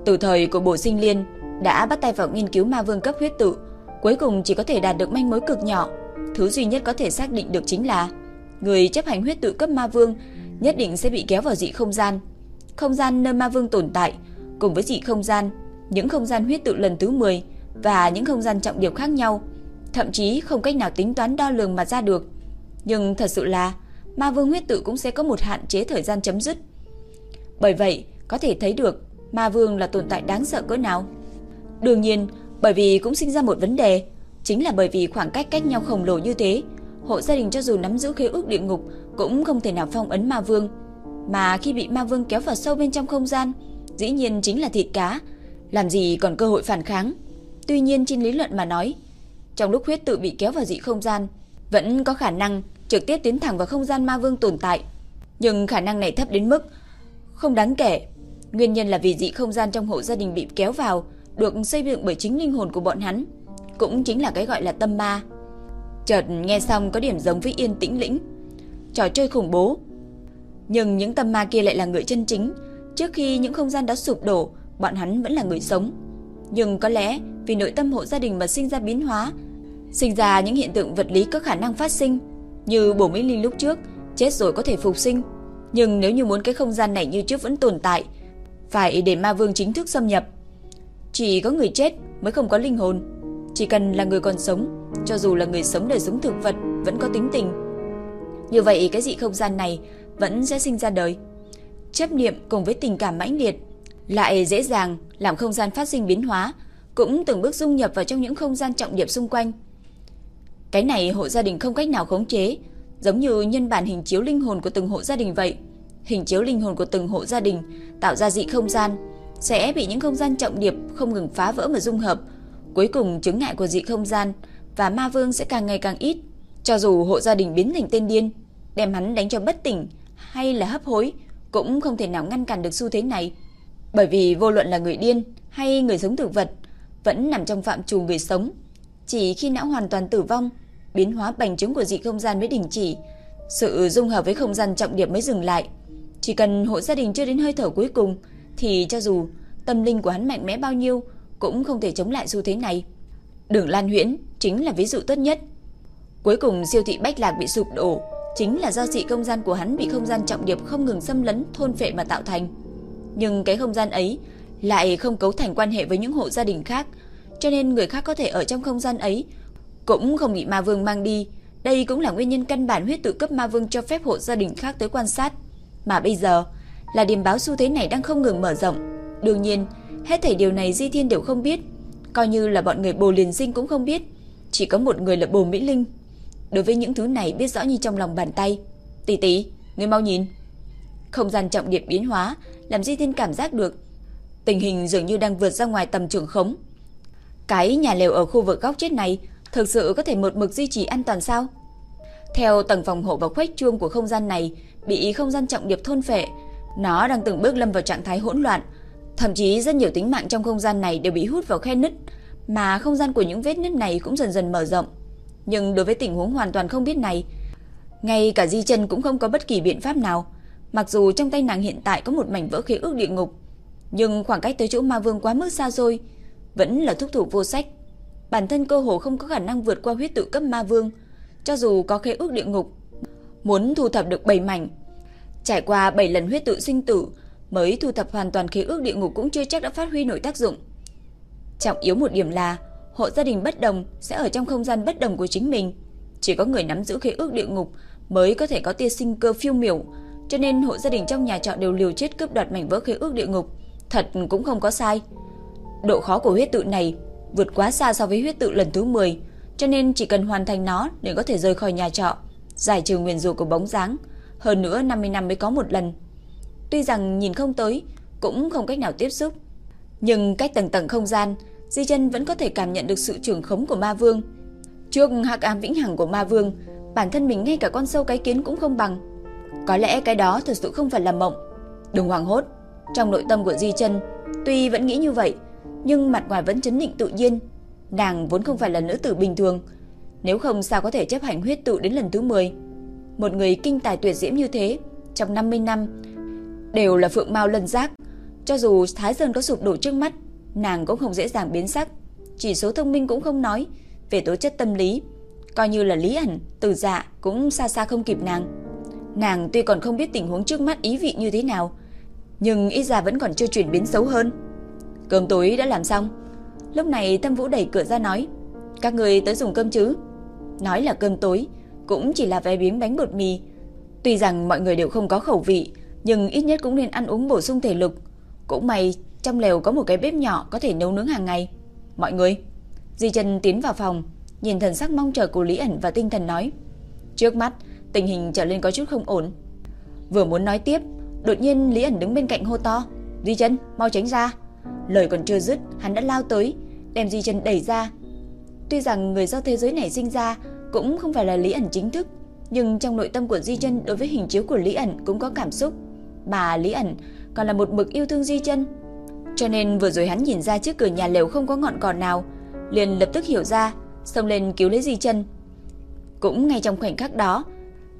từ thời của bổ sinh liên đã bắt tay vào nghiên cứu ma vương cấp huyết tự, cuối cùng chỉ có thể đạt được manh mối cực nhỏ. Thứ duy nhất có thể xác định được chính là người chấp hành huyết tự cấp ma vương nhất định sẽ bị kéo vào dị không gian. Không gian nơi ma vương tồn tại, cùng với dị không gian, những không gian huyết tự lần thứ 10 và những không gian trọng điểm khác nhau, thậm chí không cách nào tính toán đo lường mà ra được. Nhưng thật sự là ma vương huyết tự cũng sẽ có một hạn chế thời gian chấm dứt. Bởi vậy, có thể thấy được ma vương là tồn tại đáng sợ cỡ nào. Đương nhiên, bởi vì cũng sinh ra một vấn đề, chính là bởi vì khoảng cách cách nhau khổng lồ như thế, hộ gia đình cho dù nắm giữ khế ước địa ngục cũng không thể nào phong ấn ma vương. Mà khi bị ma vương kéo vào sâu bên trong không gian, dĩ nhiên chính là thịt cá, làm gì còn cơ hội phản kháng. Tuy nhiên trên lý luận mà nói, trong lúc huyết tự bị kéo vào dị không gian, vẫn có khả năng trực tiếp tiến thẳng vào không gian ma vương tồn tại. Nhưng khả năng này thấp đến mức không đáng kể. Nguyên nhân là vì dị không gian trong hộ gia đình bị kéo vào được xây dựng bởi chính linh hồn của bọn hắn, cũng chính là cái gọi là tâm ma. Chợt nghe xong có điểm giống với yên tĩnh lĩnh, trò chơi khủng bố. Nhưng những tâm ma kia lại là người chân chính, trước khi những không gian đó sụp đổ, bọn hắn vẫn là người sống. Nhưng có lẽ vì nội tâm hộ gia đình mà sinh ra biến hóa, sinh ra những hiện tượng vật lý có khả năng phát sinh, như bổ Mỹ Linh lúc trước, chết rồi có thể phục sinh. Nhưng nếu như muốn cái không gian này như trước vẫn tồn tại, phải để ma vương chính thức xâm nhập. Chỉ có người chết mới không có linh hồn. Chỉ cần là người còn sống, cho dù là người sống đời sống thực vật vẫn có tính tình. Như vậy cái dị không gian này vẫn sẽ sinh ra đời. Chấp niệm cùng với tình cảm mãnh liệt lại dễ dàng làm không gian phát sinh biến hóa, cũng từng bước dung nhập vào trong những không gian trọng điểm xung quanh. Cái này hộ gia đình không cách nào khống chế, giống như nhân bản hình chiếu linh hồn của từng hộ gia đình vậy. Hình chiếu linh hồn của từng hộ gia đình tạo ra dị không gian sẽ bị những không gian trọng điệp không ngừng phá vỡ và dung hợp. Cuối cùng chứng ngại của dị không gian và ma vương sẽ càng ngày càng ít. Cho dù hộ gia đình biến thành tên điên, đem hắn đánh cho bất tỉnh hay là hấp hối, cũng không thể nào ngăn cản được xu thế này. Bởi vì vô luận là người điên hay người sống thực vật, vẫn nằm trong phạm trù người sống. Chỉ khi não hoàn toàn tử vong, biến hóa bành trướng của dị không gian mới đình chỉ, sự dung hợp với không gian trọng điểm mới dừng lại. Chỉ cần hộ gia đình chưa đến hơi thở cuối cùng, thì cho dù tâm linh của hắn mạnh mẽ bao nhiêu, cũng không thể chống lại xu thế này. Đường Lan Huyễn chính là ví dụ tốt nhất. Cuối cùng siêu thị Bách Lạc bị sụp đổ, chính là do dị không gian của hắn bị không gian trọng điệp không ngừng xâm lấn thôn phệ mà tạo thành. Nhưng cái không gian ấy lại không cấu thành quan hệ với những hộ gia đình khác, cho nên người khác có thể ở trong không gian ấy cũng không bị ma vương mang đi. Đây cũng là nguyên nhân căn bản huyết tự cấp ma vương cho phép hộ gia đình khác tới quan sát. Mà bây giờ là điểm báo xu thế này đang không ngừng mở rộng. Đương nhiên, hết thảy điều này Di Thiên đều không biết, coi như là bọn người Bồ Liền Sinh cũng không biết, chỉ có một người là Bồ Mỹ Linh. Đối với những thứ này biết rõ như trong lòng bàn tay. Tỷ tỷ, ngươi mau nhìn. Không gian trọng điểm biến hóa, làm Di Thiên cảm giác được tình hình dường như đang vượt ra ngoài tầm trưởng khống. Cái nhà lều ở khu vực góc chết này thực sự có thể một mực duy trì an toàn sao? Theo tầng phòng hộ và khuếch chuông của không gian này bị không gian trọng điệp thôn phệ, nó đang từng bước lâm vào trạng thái hỗn loạn, thậm chí rất nhiều tính mạng trong không gian này đều bị hút vào khe nứt, mà không gian của những vết nứt này cũng dần dần mở rộng. Nhưng đối với tình huống hoàn toàn không biết này, ngay cả Di Chân cũng không có bất kỳ biện pháp nào. Mặc dù trong tay nàng hiện tại có một mảnh vỡ khí ước địa ngục, nhưng khoảng cách tới chỗ ma vương quá mức xa rồi, vẫn là thúc thủ vô sách. Bản thân cơ hồ không có khả năng vượt qua huyết tự cấp ma vương, cho dù có khế ước địa ngục, muốn thu thập được 7 mảnh, trải qua 7 lần huyết tự sinh tử mới thu thập hoàn toàn khế ước địa ngục cũng chưa chắc đã phát huy nổi tác dụng. Trọng yếu một điểm là hộ gia đình bất đồng sẽ ở trong không gian bất đồng của chính mình. Chỉ có người nắm giữ khế ước địa ngục mới có thể có tia sinh cơ phiêu miểu, cho nên hộ gia đình trong nhà trọ đều liều chết cướp đoạt mảnh vỡ khế ước địa ngục. Thật cũng không có sai. Độ khó của huyết tự này vượt quá xa so với huyết tự lần thứ 10, cho nên chỉ cần hoàn thành nó để có thể rời khỏi nhà trọ, giải trừ nguyền rủa của bóng dáng, hơn nữa 50 năm mới có một lần. Tuy rằng nhìn không tới, cũng không cách nào tiếp xúc, nhưng cách tầng tầng không gian, Di Chân vẫn có thể cảm nhận được sự trưởng khống của Ma Vương. Trước hắc ám vĩnh hằng của Ma Vương, bản thân mình ngay cả con sâu cái kiến cũng không bằng. Có lẽ cái đó thật sự không phải là mộng. Đừng hoảng hốt, trong nội tâm của Di Chân, tuy vẫn nghĩ như vậy, nhưng mặt ngoài vẫn chấn định tự nhiên. Nàng vốn không phải là nữ tử bình thường, nếu không sao có thể chấp hành huyết tụ đến lần thứ 10. Một người kinh tài tuyệt diễm như thế, trong 50 năm đều là phượng mau lân giác, cho dù Thái Sơn có sụp đổ trước mắt, nàng cũng không dễ dàng biến sắc. Chỉ số thông minh cũng không nói, về tố chất tâm lý, coi như là lý ẩn, từ dạ cũng xa xa không kịp nàng. Nàng tuy còn không biết tình huống trước mắt ý vị như thế nào, nhưng ít ra vẫn còn chưa chuyển biến xấu hơn. Cơm tối đã làm xong. Lúc này Tâm Vũ đẩy cửa ra nói, các người tới dùng cơm chứ? Nói là cơm tối, cũng chỉ là vé biếng bánh bột mì. Tuy rằng mọi người đều không có khẩu vị, nhưng ít nhất cũng nên ăn uống bổ sung thể lực. Cũng may trong lều có một cái bếp nhỏ có thể nấu nướng hàng ngày. Mọi người, Di Trần tiến vào phòng, nhìn thần sắc mong chờ của Lý ẩn và tinh thần nói. Trước mắt, tình hình trở lên có chút không ổn. Vừa muốn nói tiếp, đột nhiên Lý ẩn đứng bên cạnh hô to. Di Trần, mau tránh ra. Lời còn chưa dứt, hắn đã lao tới, đem Di Trần đẩy ra. Tuy rằng người do thế giới này sinh ra cũng không phải là Lý ẩn chính thức, nhưng trong nội tâm của Di Trần đối với hình chiếu của Lý ẩn cũng có cảm xúc. bà Lý ẩn còn là một mực yêu thương Di Chân. Cho nên vừa rồi hắn nhìn ra trước cửa nhà lều không có ngọn cỏ nào, liền lập tức hiểu ra, xông lên cứu lấy Di Chân. Cũng ngay trong khoảnh khắc đó,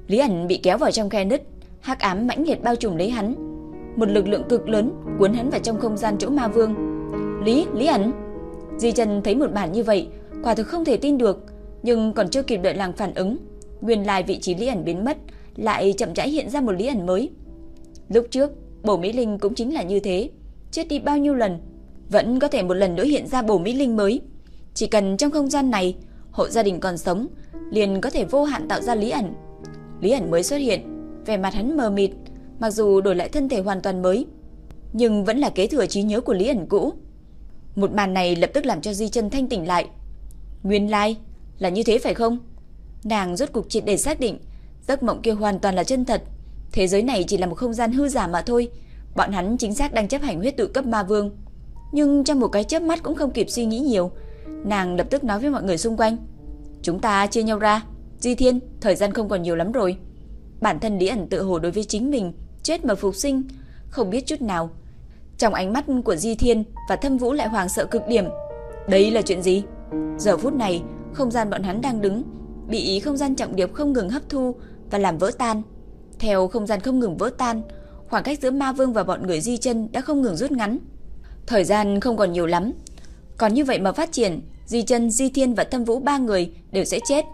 Lý Ảnh bị kéo vào trong khe nứt, hắc ám mãnh liệt bao trùm lấy hắn. Một lực lượng cực lớn cuốn hắn vào trong không gian chỗ ma vương. "Lý, Lý Ảnh!" Di Chân thấy một bản như vậy, quả thực không thể tin được, nhưng còn chưa kịp đợi làng phản ứng, nguyên lai vị trí Lý Ảnh biến mất, lại chậm rãi hiện ra một Lý Ảnh mới. Lúc trước, Bổ Mỹ Linh cũng chính là như thế, chết đi bao nhiêu lần, vẫn có thể một lần nữa hiện ra Bổ Mỹ Linh mới. Chỉ cần trong không gian này, hộ gia đình còn sống, liền có thể vô hạn tạo ra Lý ẩn. Lý ẩn mới xuất hiện, vẻ mặt hắn mờ mịt, mặc dù đổi lại thân thể hoàn toàn mới, nhưng vẫn là kế thừa trí nhớ của Lý ẩn cũ. Một màn này lập tức làm cho Di Chân thanh tỉnh lại. Nguyên lai là như thế phải không? Nàng rốt cục triệt để xác định, giấc mộng kia hoàn toàn là chân thật. Thế giới này chỉ là một không gian hư giả mà thôi. Bọn hắn chính xác đang chấp hành huyết tự cấp ma vương. Nhưng trong một cái chớp mắt cũng không kịp suy nghĩ nhiều, nàng lập tức nói với mọi người xung quanh. Chúng ta chia nhau ra. Di Thiên, thời gian không còn nhiều lắm rồi. Bản thân Lý ẩn tự hồ đối với chính mình, chết mà phục sinh, không biết chút nào. Trong ánh mắt của Di Thiên và Thâm Vũ lại hoàng sợ cực điểm. Đấy là chuyện gì? Giờ phút này, không gian bọn hắn đang đứng, bị ý không gian trọng điệp không ngừng hấp thu và làm vỡ tan. Theo không gian không ngừng vỡ tan, khoảng cách giữa Ma Vương và bọn người Di Chân đã không ngừng rút ngắn. Thời gian không còn nhiều lắm, còn như vậy mà phát triển, Di Chân, Di Thiên và Thâm Vũ ba người đều sẽ chết,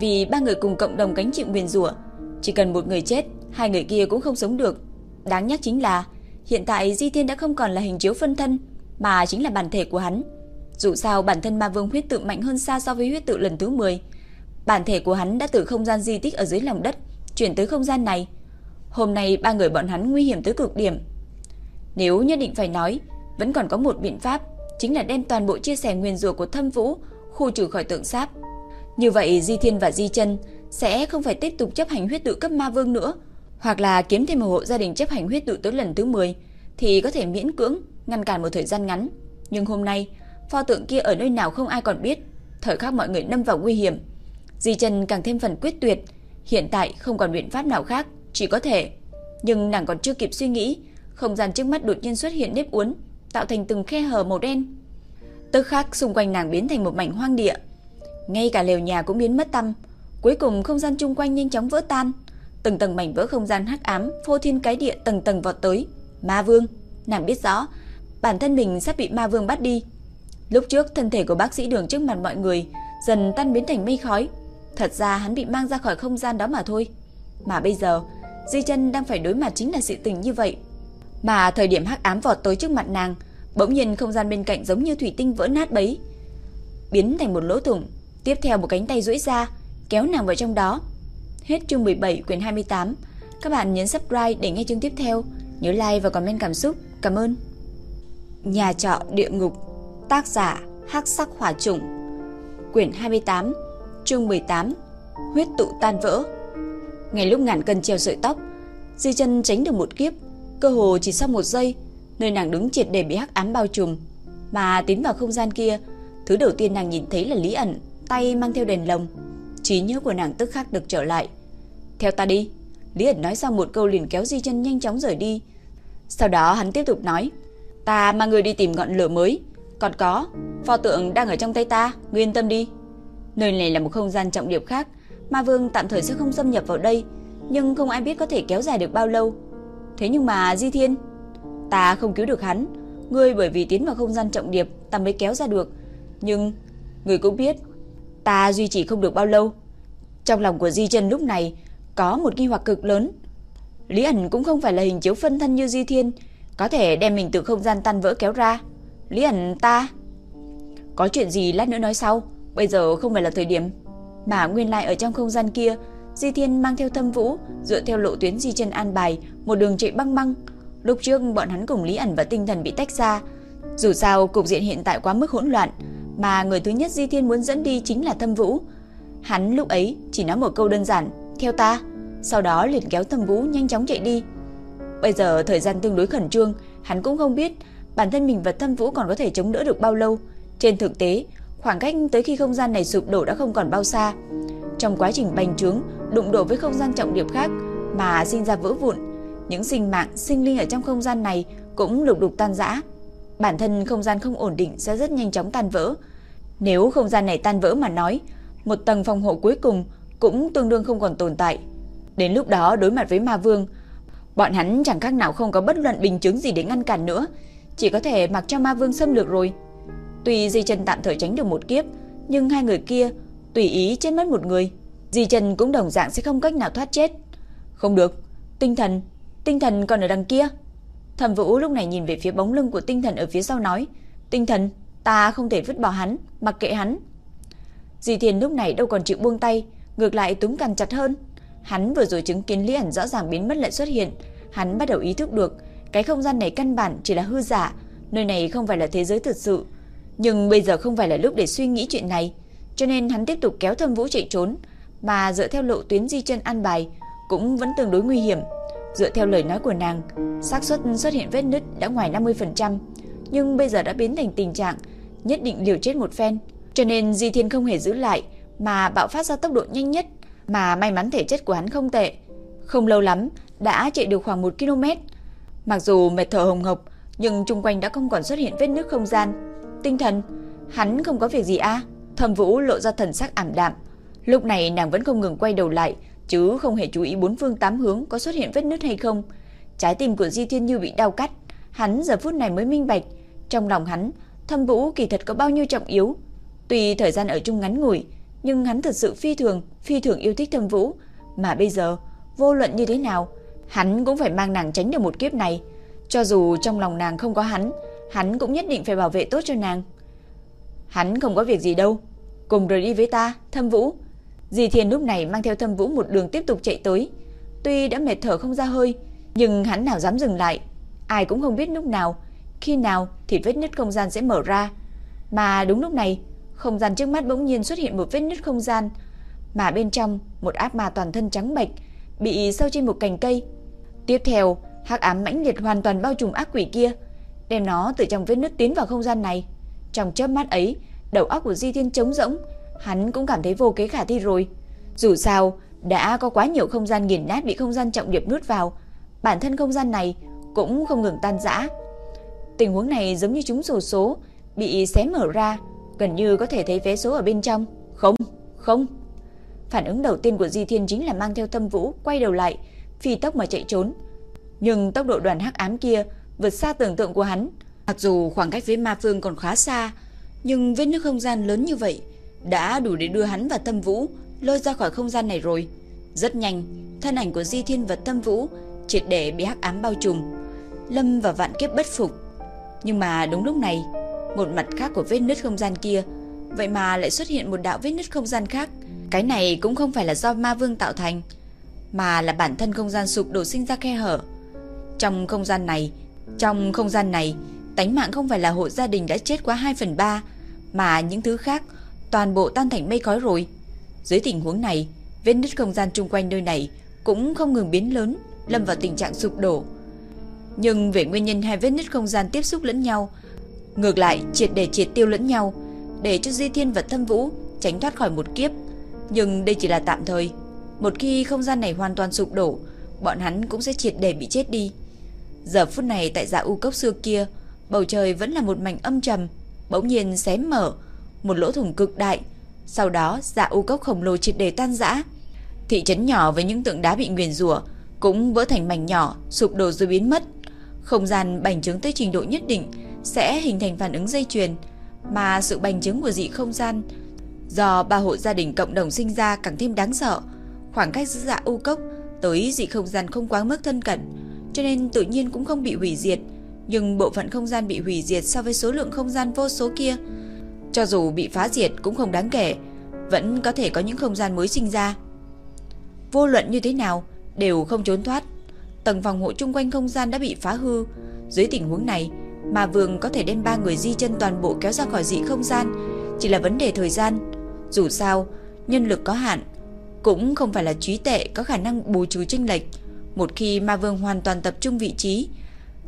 vì ba người cùng cộng đồng gánh chịu nguyền rủa, chỉ cần một người chết, hai người kia cũng không sống được. Đáng nhắc chính là hiện tại Di Thiên đã không còn là hình chiếu phân thân, mà chính là bản thể của hắn. Dù sao bản thân Ma Vương huyết tự mạnh hơn xa so với huyết tự lần thứ 10. Bản thể của hắn đã từ không gian di tích ở dưới lòng đất chuyển tới không gian này. Hôm nay ba người bọn hắn nguy hiểm tới cực điểm. Nếu nhất định phải nói, vẫn còn có một biện pháp, chính là đem toàn bộ chia sẻ nguyên rùa của Thâm Vũ khu trừ khỏi tượng sáp. Như vậy Di Thiên và Di Chân sẽ không phải tiếp tục chấp hành huyết tự cấp ma vương nữa, hoặc là kiếm thêm một hộ gia đình chấp hành huyết tự tới lần thứ 10 thì có thể miễn cưỡng ngăn cản một thời gian ngắn. Nhưng hôm nay, pho tượng kia ở nơi nào không ai còn biết, thời khắc mọi người lâm vào nguy hiểm. Di Chân càng thêm phần quyết tuyệt, Hiện tại không còn biện pháp nào khác, chỉ có thể. Nhưng nàng còn chưa kịp suy nghĩ, không gian trước mắt đột nhiên xuất hiện nếp uốn, tạo thành từng khe hở màu đen. Tức khắc xung quanh nàng biến thành một mảnh hoang địa. Ngay cả lều nhà cũng biến mất tăm. Cuối cùng không gian chung quanh nhanh chóng vỡ tan. Từng tầng mảnh vỡ không gian hắc ám, phô thiên cái địa tầng tầng vọt tới. Ma vương, nàng biết rõ, bản thân mình sắp bị ma vương bắt đi. Lúc trước thân thể của bác sĩ đường trước mặt mọi người dần tan biến thành mây khói, Thật ra hắn bị mang ra khỏi không gian đó mà thôi. Mà bây giờ, Di chân đang phải đối mặt chính là sự tình như vậy. Mà thời điểm hắc ám vọt tới trước mặt nàng, bỗng nhiên không gian bên cạnh giống như thủy tinh vỡ nát bấy. biến thành một lỗ thủng, tiếp theo một cánh tay duỗi ra, kéo nàng vào trong đó. Hết chương 17 quyển 28. Các bạn nhấn subscribe để nghe chương tiếp theo, nhớ like và comment cảm xúc. Cảm ơn. Nhà trọ địa ngục, tác giả Hắc Sắc Hỏa Trùng, quyển 28, chương 18. Huyết tụ tan vỡ ngay lúc ngàn cân treo sợi tóc, Di chân tránh được một kiếp, cơ hồ chỉ sau một giây, nơi nàng đứng triệt để bị hắc ám bao trùm, mà tiến vào không gian kia, thứ đầu tiên nàng nhìn thấy là Lý ẩn, tay mang theo đèn lồng. Trí nhớ của nàng tức khắc được trở lại. "Theo ta đi." Lý ẩn nói xong một câu liền kéo Di chân nhanh chóng rời đi. Sau đó hắn tiếp tục nói, "Ta mang người đi tìm ngọn lửa mới, còn có, pho tượng đang ở trong tay ta, ngươi yên tâm đi." Nơi này là một không gian trọng điểm khác, Ma Vương tạm thời sẽ không xâm nhập vào đây, nhưng không ai biết có thể kéo dài được bao lâu. Thế nhưng mà Di Thiên, ta không cứu được hắn, ngươi bởi vì tiến vào không gian trọng điệp ta mới kéo ra được, nhưng ngươi cũng biết, ta duy trì không được bao lâu. Trong lòng của Di Chân lúc này có một nghi hoặc cực lớn. Lý ẩn cũng không phải là hình chiếu phân thân như Di Thiên, có thể đem mình từ không gian tan vỡ kéo ra. Lý ẩn ta có chuyện gì lát nữa nói sau, bây giờ không phải là thời điểm. Mà nguyên lai ở trong không gian kia, Di Thiên mang theo Thâm Vũ, dựa theo lộ tuyến Di Chân an bài, một đường chạy băng băng. Lúc trước bọn hắn cùng Lý ẩn và Tinh Thần bị tách ra. Dù sao cục diện hiện tại quá mức hỗn loạn, mà người thứ nhất Di Thiên muốn dẫn đi chính là Thâm Vũ. Hắn lúc ấy chỉ nói một câu đơn giản, "Theo ta." Sau đó liền kéo Thâm Vũ nhanh chóng chạy đi. Bây giờ thời gian tương đối khẩn trương, hắn cũng không biết bản thân mình và Thâm Vũ còn có thể chống đỡ được bao lâu. Trên thực tế, khoảng cách tới khi không gian này sụp đổ đã không còn bao xa. Trong quá trình bành trướng, đụng độ với không gian trọng điểm khác mà sinh ra vỡ vụn, những sinh mạng, sinh linh ở trong không gian này cũng lục đục tan rã. Bản thân không gian không ổn định sẽ rất nhanh chóng tan vỡ. Nếu không gian này tan vỡ mà nói, một tầng phòng hộ cuối cùng cũng tương đương không còn tồn tại. Đến lúc đó đối mặt với ma vương, bọn hắn chẳng khác nào không có bất luận bình chứng gì để ngăn cản nữa, chỉ có thể mặc cho ma vương xâm lược rồi. Tuy Di Trần tạm thời tránh được một kiếp, nhưng hai người kia tùy ý chết mất một người, Di Trần cũng đồng dạng sẽ không cách nào thoát chết. Không được, tinh thần, tinh thần còn ở đằng kia. Thẩm Vũ lúc này nhìn về phía bóng lưng của tinh thần ở phía sau nói, tinh thần, ta không thể vứt bỏ hắn, mặc kệ hắn. Di Thiên lúc này đâu còn chịu buông tay, ngược lại túm càng chặt hơn. Hắn vừa rồi chứng kiến Lý ẩn rõ ràng biến mất lại xuất hiện, hắn bắt đầu ý thức được, cái không gian này căn bản chỉ là hư giả, nơi này không phải là thế giới thật sự. Nhưng bây giờ không phải là lúc để suy nghĩ chuyện này, cho nên hắn tiếp tục kéo Thâm Vũ chạy trốn, mà dựa theo lộ tuyến di chân an bài cũng vẫn tương đối nguy hiểm. Dựa theo lời nói của nàng, xác suất xuất hiện vết nứt đã ngoài 50%, nhưng bây giờ đã biến thành tình trạng nhất định liều chết một phen, cho nên Di Thiên không hề giữ lại mà bạo phát ra tốc độ nhanh nhất, mà may mắn thể chất của hắn không tệ. Không lâu lắm đã chạy được khoảng 1 km. Mặc dù mệt thở hồng hộc, nhưng chung quanh đã không còn xuất hiện vết nứt không gian. Tinh thần, hắn không có việc gì a? À? Thẩm Vũ lộ ra thần sắc ảm đạm. Lúc này nàng vẫn không ngừng quay đầu lại, chứ không hề chú ý bốn phương tám hướng có xuất hiện vết nứt hay không. Trái tim của Di Thiên Như bị đau cắt, hắn giờ phút này mới minh bạch, trong lòng hắn, Thâm Vũ kỳ thật có bao nhiêu trọng yếu. Tuy thời gian ở chung ngắn ngủi, nhưng hắn thật sự phi thường, phi thường yêu thích Thâm Vũ, mà bây giờ, vô luận như thế nào, hắn cũng phải mang nàng tránh được một kiếp này. Cho dù trong lòng nàng không có hắn, hắn cũng nhất định phải bảo vệ tốt cho nàng. Hắn không có việc gì đâu, cùng rời đi với ta, Thâm Vũ. Dì Thiên lúc này mang theo Thâm Vũ một đường tiếp tục chạy tới. Tuy đã mệt thở không ra hơi, nhưng hắn nào dám dừng lại. Ai cũng không biết lúc nào, khi nào thì vết nứt không gian sẽ mở ra. Mà đúng lúc này, không gian trước mắt bỗng nhiên xuất hiện một vết nứt không gian, mà bên trong một ác ma toàn thân trắng bệch bị sâu trên một cành cây. Tiếp theo, hắc ám mãnh liệt hoàn toàn bao trùm ác quỷ kia, đem nó từ trong vết nứt tiến vào không gian này. Trong chớp mắt ấy, đầu óc của Di Thiên trống rỗng, hắn cũng cảm thấy vô kế khả thi rồi. Dù sao, đã có quá nhiều không gian nghiền nát bị không gian trọng điệp nuốt vào, bản thân không gian này cũng không ngừng tan rã. Tình huống này giống như chúng sổ số bị xé mở ra, gần như có thể thấy vé số ở bên trong. Không, không. Phản ứng đầu tiên của Di Thiên chính là mang theo Tâm Vũ quay đầu lại, phi tốc mà chạy trốn. Nhưng tốc độ đoàn hắc ám kia vượt xa tưởng tượng của hắn. Mặc dù khoảng cách với Ma Phương còn khá xa, nhưng vết nước không gian lớn như vậy đã đủ để đưa hắn và Tâm Vũ lôi ra khỏi không gian này rồi. Rất nhanh, thân ảnh của Di Thiên và Tâm Vũ triệt để bị hắc ám bao trùm, lâm vào vạn kiếp bất phục. Nhưng mà đúng lúc này, một mặt khác của vết nứt không gian kia Vậy mà lại xuất hiện một đạo vết nứt không gian khác. Cái này cũng không phải là do ma vương tạo thành, mà là bản thân không gian sụp đổ sinh ra khe hở. Trong không gian này, trong không gian này, tánh mạng không phải là hộ gia đình đã chết quá 2 phần 3, mà những thứ khác toàn bộ tan thành mây khói rồi. Dưới tình huống này, vết nứt không gian chung quanh nơi này cũng không ngừng biến lớn, lâm vào tình trạng sụp đổ. Nhưng về nguyên nhân hai vết nứt không gian tiếp xúc lẫn nhau, ngược lại triệt để triệt tiêu lẫn nhau, để cho Di Thiên và Thâm Vũ tránh thoát khỏi một kiếp. Nhưng đây chỉ là tạm thời. Một khi không gian này hoàn toàn sụp đổ, bọn hắn cũng sẽ triệt để bị chết đi. Giờ phút này tại dạ u cốc xưa kia, bầu trời vẫn là một mảnh âm trầm, bỗng nhiên xé mở, một lỗ thủng cực đại. Sau đó dạ u cốc khổng lồ triệt để tan rã. Thị trấn nhỏ với những tượng đá bị nguyền rủa cũng vỡ thành mảnh nhỏ, sụp đổ rồi biến mất. Không gian bành trướng tới trình độ nhất định sẽ hình thành phản ứng dây chuyền, mà sự bành trướng của dị không gian do ba hộ gia đình cộng đồng sinh ra càng thêm đáng sợ. Khoảng cách giữa dạ u cốc tới dị không gian không quá mức thân cận, cho nên tự nhiên cũng không bị hủy diệt, nhưng bộ phận không gian bị hủy diệt so với số lượng không gian vô số kia, cho dù bị phá diệt cũng không đáng kể, vẫn có thể có những không gian mới sinh ra. Vô luận như thế nào, đều không trốn thoát. Tầng phòng hộ chung quanh không gian đã bị phá hư. Dưới tình huống này, mà Vương có thể đem ba người di chân toàn bộ kéo ra khỏi dị không gian, chỉ là vấn đề thời gian. Dù sao, nhân lực có hạn, cũng không phải là trí tệ có khả năng bù trừ chênh lệch. Một khi Ma Vương hoàn toàn tập trung vị trí,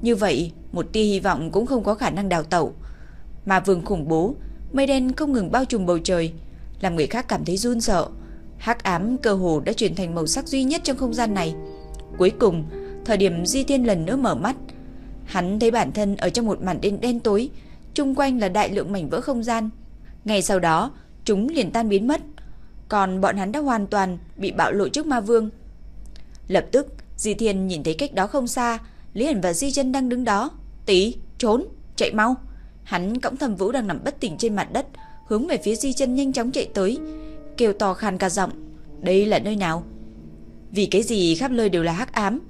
như vậy một tia hy vọng cũng không có khả năng đào tẩu. Ma Vương khủng bố, mây đen không ngừng bao trùm bầu trời, làm người khác cảm thấy run sợ. Hắc ám cơ hồ đã chuyển thành màu sắc duy nhất trong không gian này. Cuối cùng, thời điểm Di Thiên lần nữa mở mắt, hắn thấy bản thân ở trong một màn đen đen tối, chung quanh là đại lượng mảnh vỡ không gian. Ngay sau đó, chúng liền tan biến mất, còn bọn hắn đã hoàn toàn bị bạo lộ trước ma vương. Lập tức, Di Thiên nhìn thấy cách đó không xa, Lý Hẳn và Di Chân đang đứng đó. Tí, trốn, chạy mau. Hắn cõng thầm vũ đang nằm bất tỉnh trên mặt đất, hướng về phía Di Chân nhanh chóng chạy tới, kêu to khan cả giọng. Đây là nơi nào? Vì cái gì khắp nơi đều là hắc ám,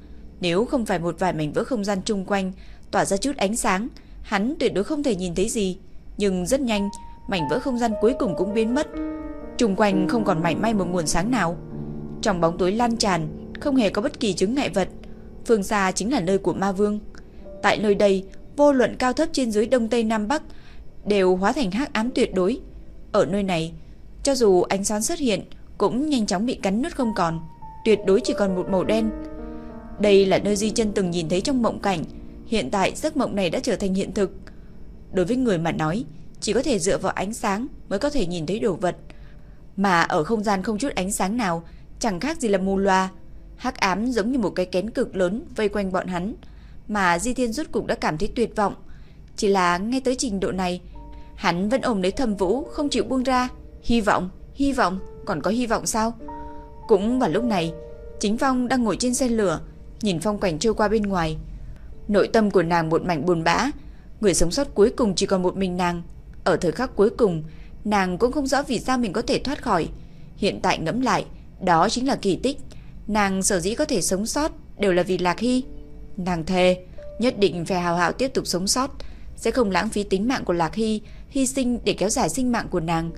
nếu không phải một vài mảnh vỡ không gian chung quanh tỏa ra chút ánh sáng, hắn tuyệt đối không thể nhìn thấy gì. Nhưng rất nhanh, mảnh vỡ không gian cuối cùng cũng biến mất. Chung quanh không còn mảy may một nguồn sáng nào. Trong bóng tối lan tràn, không hề có bất kỳ chứng ngại vật. Phương xa chính là nơi của ma vương. Tại nơi đây, vô luận cao thấp trên dưới đông tây nam bắc đều hóa thành hắc ám tuyệt đối. Ở nơi này, cho dù ánh sáng xuất hiện cũng nhanh chóng bị cắn nứt không còn, tuyệt đối chỉ còn một màu đen. Đây là nơi Di Chân từng nhìn thấy trong mộng cảnh, hiện tại giấc mộng này đã trở thành hiện thực. Đối với người mà nói, chỉ có thể dựa vào ánh sáng mới có thể nhìn thấy đồ vật, mà ở không gian không chút ánh sáng nào, chẳng khác gì là mù loa. Hắc ám giống như một cái kén cực lớn vây quanh bọn hắn, mà Di Thiên rốt cục đã cảm thấy tuyệt vọng. Chỉ là ngay tới trình độ này, hắn vẫn ôm lấy Thâm Vũ không chịu buông ra, hy vọng, hy vọng, còn có hy vọng sao? Cũng vào lúc này, Chính Phong đang ngồi trên xe lửa, nhìn phong cảnh trôi qua bên ngoài. Nội tâm của nàng một mảnh buồn bã, người sống sót cuối cùng chỉ còn một mình nàng. Ở thời khắc cuối cùng, nàng cũng không rõ vì sao mình có thể thoát khỏi. Hiện tại ngẫm lại, đó chính là kỳ tích. Nàng sở dĩ có thể sống sót đều là vì Lạc Hy. Nàng thề, nhất định phải hào hào tiếp tục sống sót, sẽ không lãng phí tính mạng của Lạc Hy, hy sinh để kéo dài sinh mạng của nàng.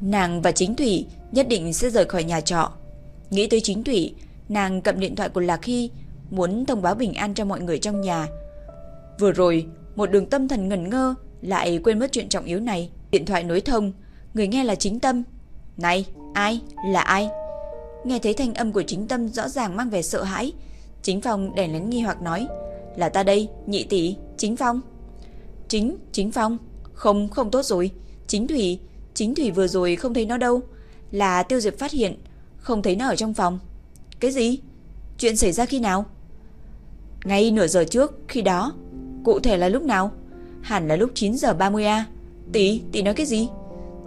Nàng và Chính Thủy nhất định sẽ rời khỏi nhà trọ. Nghĩ tới Chính Thủy, nàng cầm điện thoại của Lạc Hy, muốn thông báo bình an cho mọi người trong nhà. Vừa rồi, một đường tâm thần ngẩn ngơ lại quên mất chuyện trọng yếu này. Điện thoại nối thông, người nghe là Chính Tâm. Này, ai? Là ai? Nghe thấy thanh âm của Chính Tâm rõ ràng mang vẻ sợ hãi. Chính Phong đèn lén nghi hoặc nói, là ta đây, nhị tỷ, Chính Phong. Chính, Chính Phong. Không, không tốt rồi. Chính Thủy, Chính Thủy vừa rồi không thấy nó đâu. Là Tiêu Diệp phát hiện, không thấy nó ở trong phòng. Cái gì? Chuyện xảy ra khi nào? Ngay nửa giờ trước, khi đó. Cụ thể là lúc nào? Hẳn là lúc 9 giờ 30A. tỷ tỷ nói cái gì?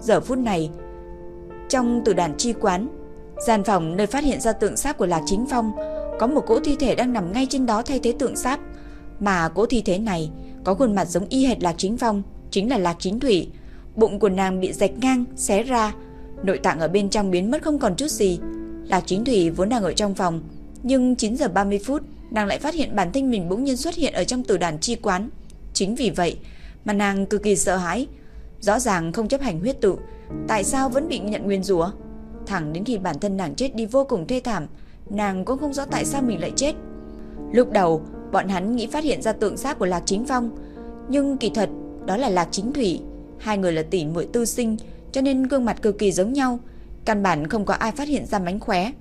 Giờ phút này, trong từ đàn chi quán, gian phòng nơi phát hiện ra tượng sáp của Lạc Chính Phong, có một cỗ thi thể đang nằm ngay trên đó thay thế tượng sáp. Mà cỗ thi thể này có khuôn mặt giống y hệt Lạc Chính Phong, chính là Lạc Chính Thủy. Bụng của nàng bị rạch ngang, xé ra, nội tạng ở bên trong biến mất không còn chút gì. Lạc Chính Thủy vốn đang ở trong phòng, nhưng 9 giờ 30 phút, nàng lại phát hiện bản thân mình bỗng nhiên xuất hiện ở trong tử đàn chi quán. Chính vì vậy mà nàng cực kỳ sợ hãi. Rõ ràng không chấp hành huyết tự, tại sao vẫn bị nhận nguyên rủa? Thẳng đến khi bản thân nàng chết đi vô cùng thê thảm, nàng cũng không rõ tại sao mình lại chết. Lúc đầu, bọn hắn nghĩ phát hiện ra tượng xác của Lạc Chính Phong, nhưng kỳ thật đó là Lạc Chính Thủy, hai người là tỷ muội tư sinh, cho nên gương mặt cực kỳ giống nhau, căn bản không có ai phát hiện ra mánh khóe.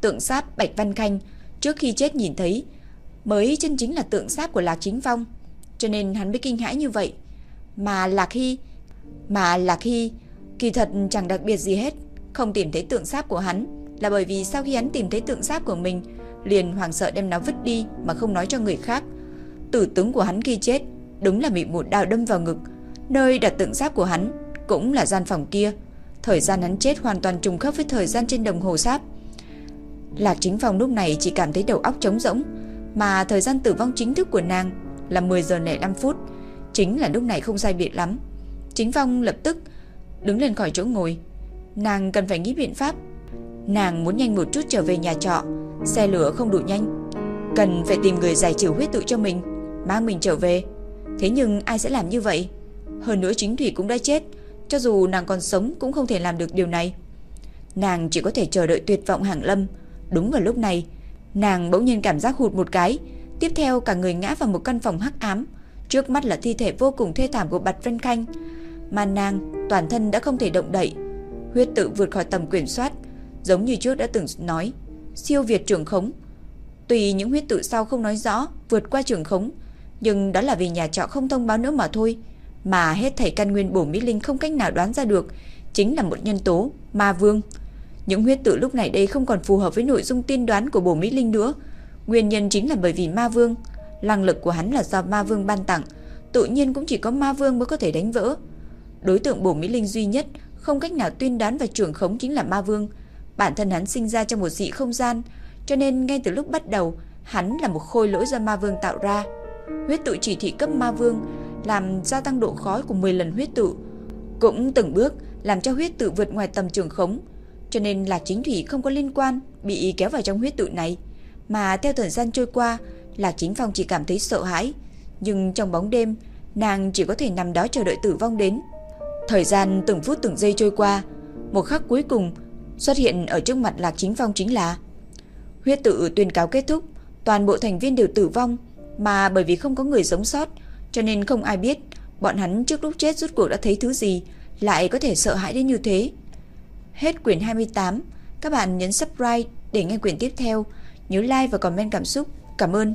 Tượng xác Bạch Văn Khanh trước khi chết nhìn thấy mới chân chính là tượng xác của Lạc Chính Phong, cho nên hắn mới kinh hãi như vậy. Mà Lạc Hy, mà Lạc Hy kỳ thật chẳng đặc biệt gì hết, không tìm thấy tượng sáp của hắn là bởi vì sau khi hắn tìm thấy tượng sáp của mình, liền hoảng sợ đem nó vứt đi mà không nói cho người khác. Tử tướng của hắn khi chết đúng là bị một đao đâm vào ngực, nơi đặt tượng sáp của hắn cũng là gian phòng kia. Thời gian hắn chết hoàn toàn trùng khớp với thời gian trên đồng hồ sáp. Lạc Chính Phong lúc này chỉ cảm thấy đầu óc trống rỗng, mà thời gian tử vong chính thức của nàng là 10 giờ 05 phút, chính là lúc này không sai biệt lắm. Chính Phong lập tức đứng lên khỏi chỗ ngồi, nàng cần phải nghĩ biện pháp. Nàng muốn nhanh một chút trở về nhà trọ, xe lửa không đủ nhanh, cần phải tìm người giải trừ huyết tự cho mình, mang mình trở về. Thế nhưng ai sẽ làm như vậy? Hơn nữa chính thủy cũng đã chết, cho dù nàng còn sống cũng không thể làm được điều này. Nàng chỉ có thể chờ đợi tuyệt vọng hàng lâm. Đúng vào lúc này, nàng bỗng nhiên cảm giác hụt một cái, tiếp theo cả người ngã vào một căn phòng hắc ám, trước mắt là thi thể vô cùng thê thảm của Bạch Vân Khanh, mà nàng toàn thân đã không thể động đậy, huyết tự vượt khỏi tầm kiểm soát, giống như trước đã từng nói, siêu việt trường khống. Tùy những huyết tự sau không nói rõ vượt qua trường khống, nhưng đó là vì nhà trọ không thông báo nữa mà thôi, mà hết thảy căn nguyên bổ mỹ linh không cách nào đoán ra được, chính là một nhân tố ma vương. Những huyết tự lúc này đây không còn phù hợp với nội dung tiên đoán của bổ mỹ linh nữa, nguyên nhân chính là bởi vì ma vương, năng lực của hắn là do ma vương ban tặng, tự nhiên cũng chỉ có ma vương mới có thể đánh vỡ. Đối tượng bổ mỹ linh duy nhất không cách nào tuyên đoán và trưởng khống chính là ma vương. Bản thân hắn sinh ra trong một dị không gian, cho nên ngay từ lúc bắt đầu, hắn là một khôi lỗi do ma vương tạo ra. Huyết tụ chỉ thị cấp ma vương làm gia tăng độ khó của 10 lần huyết tụ, cũng từng bước làm cho huyết tự vượt ngoài tầm trường khống, cho nên là chính thủy không có liên quan bị kéo vào trong huyết tụ này, mà theo thời gian trôi qua, là chính phong chỉ cảm thấy sợ hãi, nhưng trong bóng đêm, nàng chỉ có thể nằm đó chờ đợi tử vong đến. Thời gian từng phút từng giây trôi qua, một khắc cuối cùng xuất hiện ở trước mặt Lạc Chính Phong chính là huyết tự tuyên cáo kết thúc, toàn bộ thành viên đều tử vong, mà bởi vì không có người sống sót, cho nên không ai biết bọn hắn trước lúc chết rút cuộc đã thấy thứ gì, lại có thể sợ hãi đến như thế. Hết quyển 28, các bạn nhấn subscribe để nghe quyển tiếp theo, nhớ like và comment cảm xúc. Cảm ơn.